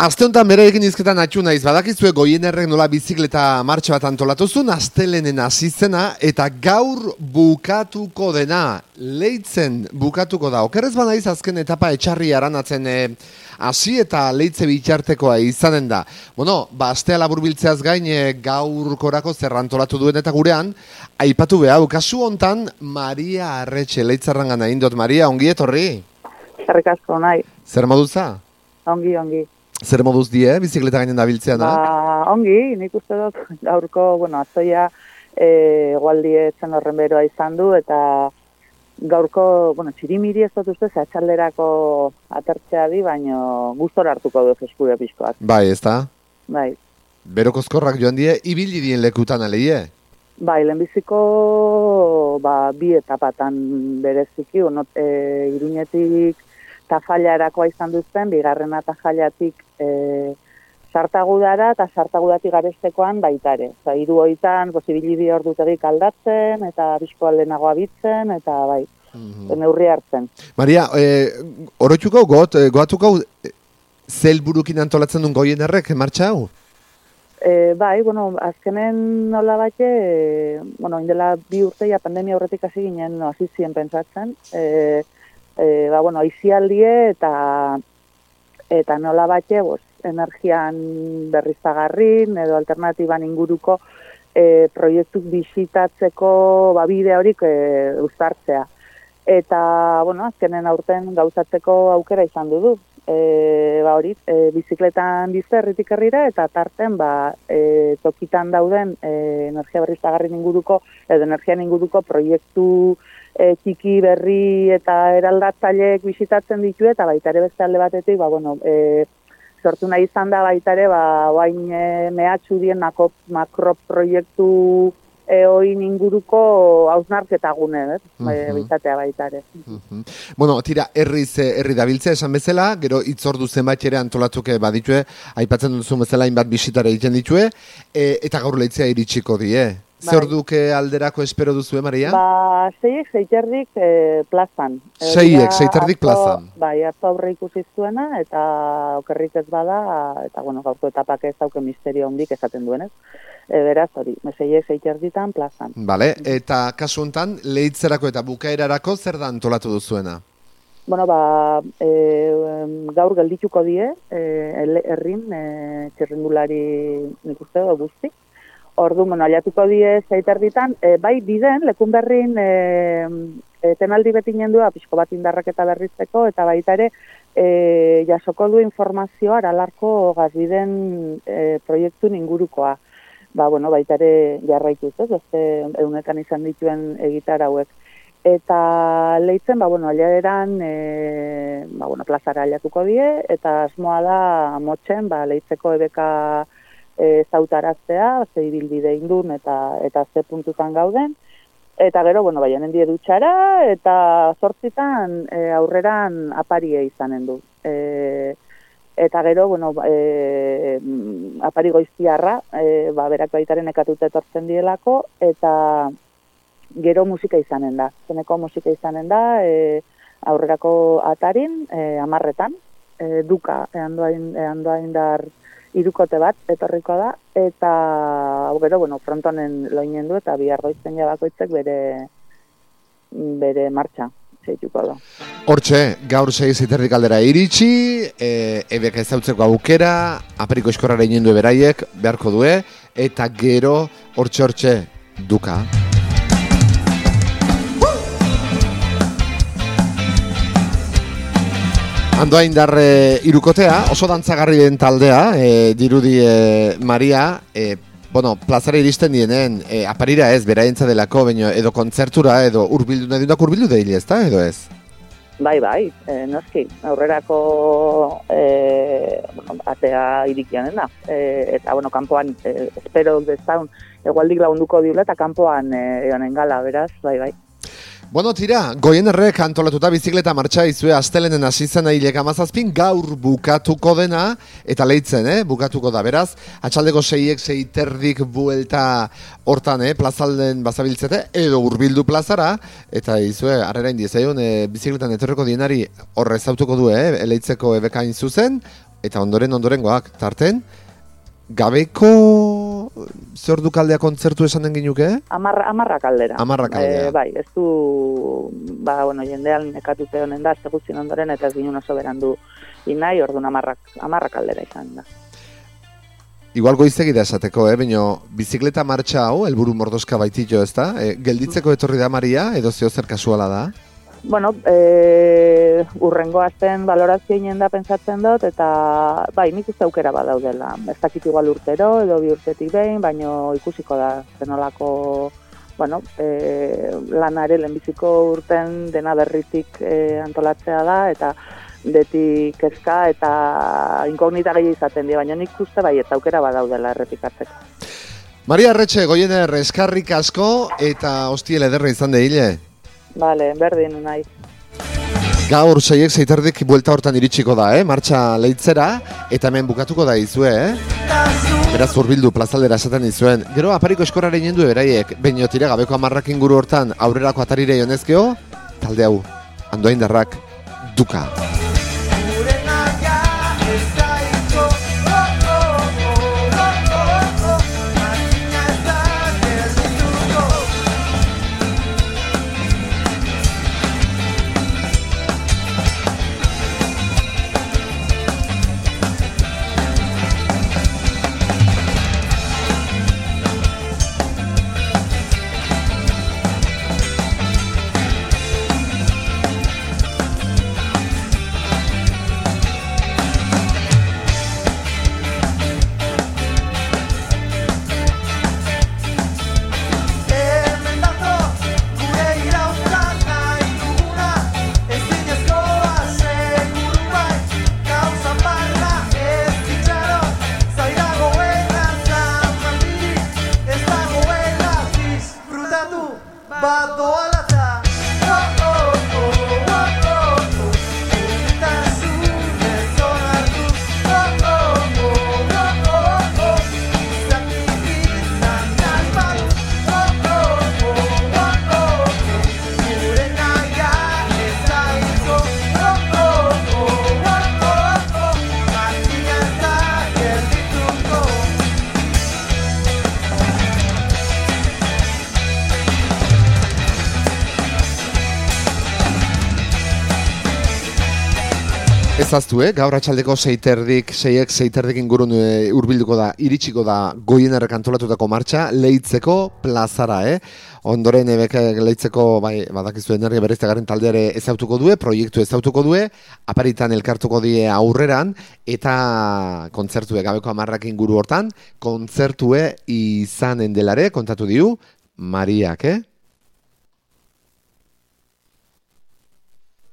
Aste honetan bere izketan atxu naiz, badakizue goien errek nola bizikleta martxe bat antolatuzun, astelenen azizena eta gaur bukatuko dena, leitzen bukatuko da. Okerrez ba naiz azken etapa etxarri aranatzen e, hasi eta leitze bitxartekoa izanen da. Bueno, ba, astea labur biltzeaz gain e, gaur korako zerrantolatu duen eta gurean, aipatu behau, kasu hontan Maria Arretxe leitzarran gana indot. Maria, ongi etorri? Zerrik asko, nahi. Zer moduza? Ongi, ongi. Zer moduz die, bizikleta gainen da biltzea da? Ba, ongi, nik uste dut, gaurko, bueno, azoia, e, gualdie zen horren beroa izan du, eta gaurko, bueno, txirimiri ez dut uste, zehatxalderako atertzea di, baino gustora hartuko du eskure pixkoak. Bai, ez da? Bai. Berokozkorrak joan die, ibili dien lekutan aleie? Bai, lehenbiziko, ba, bi etapatan bereziki, ono, e, iruñetik, tafaila erakoa izan duzten, bigarrena tafailatik e, sartagudara eta sartagudatik garestekoan baitare. Oza, iru hoitan, posibili hor dutegik aldatzen, eta bizko aldenagoa bitzen, eta bai, mm neurri hartzen. Maria, e, orotuko, got, e, goatuko, e, zel burukin antolatzen duen goien errek, martxa hau? E, bai, bueno, azkenen nola bate, e, bueno, indela bi urteia pandemia horretik hasi ginen, no, hasi zien pentsatzen, e, e, ba, bueno, aizialdie eta eta nola batxe, bos, energian berriztagarrin edo alternatiban inguruko e, proiektuk bisitatzeko ba, bide horik e, uztartzea. Eta, bueno, azkenen aurten gauzatzeko aukera izan dudu. E, ba hori, e, bizikletan bizterritik herrira eta tarten ba, e, tokitan dauden e, energia berriztagarrin inguruko edo energian inguruko proiektu e, txiki berri eta eraldatzaileek bisitatzen ditu eta baita ere beste alde batetik, ba, bueno, e, sortu nahi izan da baita ere, ba, oain e, mehatxu dien makro, makro proiektu e, oin inguruko hausnarketa gune, eh? Uh -huh. baita ere. Bueno, tira, herriz, herri dabiltzea esan bezala, gero itzordu zenbait ere antolatzuke baditue, aipatzen duzu bezala inbat bisitare egiten ditue, e, eta gaur lehitzea iritsiko die. Bai. Zer duke alderako espero duzu, eh, Maria? Ba, seiek zeiterdik e, plazan. Seiek zeiterdik plazan. Bai, hartu aurre ikusi zuena, eta okerrik ez bada, eta bueno, gaurko etapak ez dauke misterio hondik esaten duenez. E, beraz, hori, seiek zeiterditan plazan. Bale, eta kasuntan, lehitzerako eta bukaerarako zer da antolatu duzuena? Bueno, ba, e, gaur geldituko die, e, errin, e, txerrindulari nik uste, guztik, Ordu, bueno, aliatuko die zaiterditan, e, bai biden, lekun berrin e, e, tenaldi beti nendua, pixko bat indarrak eta berrizteko, eta baita ere, e, jasoko du informazioa aralarko gazbiden e, proiektu ingurukoa. Ba, bueno, baita ere jarraitu ez, beste egunetan izan dituen egitar hauek. Eta lehitzen, ba, bueno, aliaderan, e, ba, bueno, plazara aliatuko die, eta asmoa da motzen, ba, lehitzeko ebeka e, zautaraztea, ze ibilbide indun eta eta ze puntutan gauden. Eta gero, bueno, bai, die dutxara, eta sortzitan e, aurreran aparie izanen du. E, eta gero, bueno, e, apari goiztiarra, e, ba, berak baitaren ekatute etortzen dielako, eta gero musika izanen da. Zeneko musika izanen da, e, aurrerako atarin, e, amarretan, e, duka, eandoain, eandoain dar, irukote bat etorriko da eta gero bueno frontonen loinen du eta bihar goitzen ja bakoitzek bere bere martxa zeituko da. Hortxe, gaur sei ziterrik aldera iritsi, e, ebek ez dautzeko aukera, apriko eskorrara inendu beraiek, beharko due, eta gero, hortxe, hortxe, duka. Andoa indarre irukotea, oso dantzagarri den taldea, e, dirudi e, Maria, e, bueno, plazara iristen dienen, e, aparira ez, beraentza delako, baino, edo kontzertura, edo urbildu nahi dunak urbildu da ez da, edo ez? Bai, bai, e, noski, aurrerako e, atea irikianen da. E, eta, bueno, kanpoan, e, espero dezaun, egualdik lagunduko diula, eta kanpoan e, gala, beraz, bai, bai. Bueno, tira, goien errek antolatuta bizikleta martxa izue astelenen asitzen ahilek amazazpin gaur bukatuko dena, eta lehitzen, eh? bukatuko da, beraz, atxaldeko seiek sei terdik buelta hortan, eh? plazalden bazabiltzete, edo urbildu plazara, eta izue, arrera indizaion, eh? bizikletan etorreko dienari horre zautuko du, eh? lehitzeko ebekain zuzen, eta ondoren ondorengoak, tarten, gabeko zer kaldea kontzertu esan den ginuke? Amarra, amarra kaldera. Amarra kaldera. E, bai, ez du, ba, bueno, jendean nekatute honen da, ez ondoren, eta ez ginen oso berandu inai, orduan amarrak, amarra kaldera izan da. Igual goizegi da esateko, eh? baina bizikleta martxa hau, helburu mordoska baitito ez da? E, gelditzeko etorri da Maria, edo zeo zer kasuala da? Bueno, e, urrengo azten balorazio inen da pentsatzen dut, eta bai, nik uste aukera badaudela. Ez dakit igual urtero, edo bi urtetik behin, baina ikusiko da, zenolako, bueno, e, lanare lehenbiziko urten dena berritik e, antolatzea da, eta beti kezka eta inkognita gehi izaten di, baina nik uste bai eta aukera badaudela errepikatzeko. Maria Arretxe, goiener, eskarrik asko eta hostiele ederra izan de. Bale, berdin nahi. Gaur saiek zeitardik buelta hortan iritsiko da, eh? martxa leitzera, eta hemen bukatuko da izue, eh? Beraz urbildu plazaldera esaten izuen. Gero apariko eskoraren jendu eraiek, baino tira gabeko amarrak inguru hortan aurrerako atarire jonezkeo, talde hau, andoain darrak, duka. Ezaztu, eh? gaur atxaldeko seiterdik, seiek seiterdik ingurun e, urbilduko da, iritsiko da goien errekantolatutako martxa, leitzeko plazara, eh? Ondoren ebek leitzeko, bai, badakizu energia berrizte garen taldeare ezautuko due, proiektu ezautuko due, aparitan elkartuko die aurreran, eta kontzertue gabeko amarrak inguru hortan, kontzertue izanen delare, kontatu diu, Mariak, eh?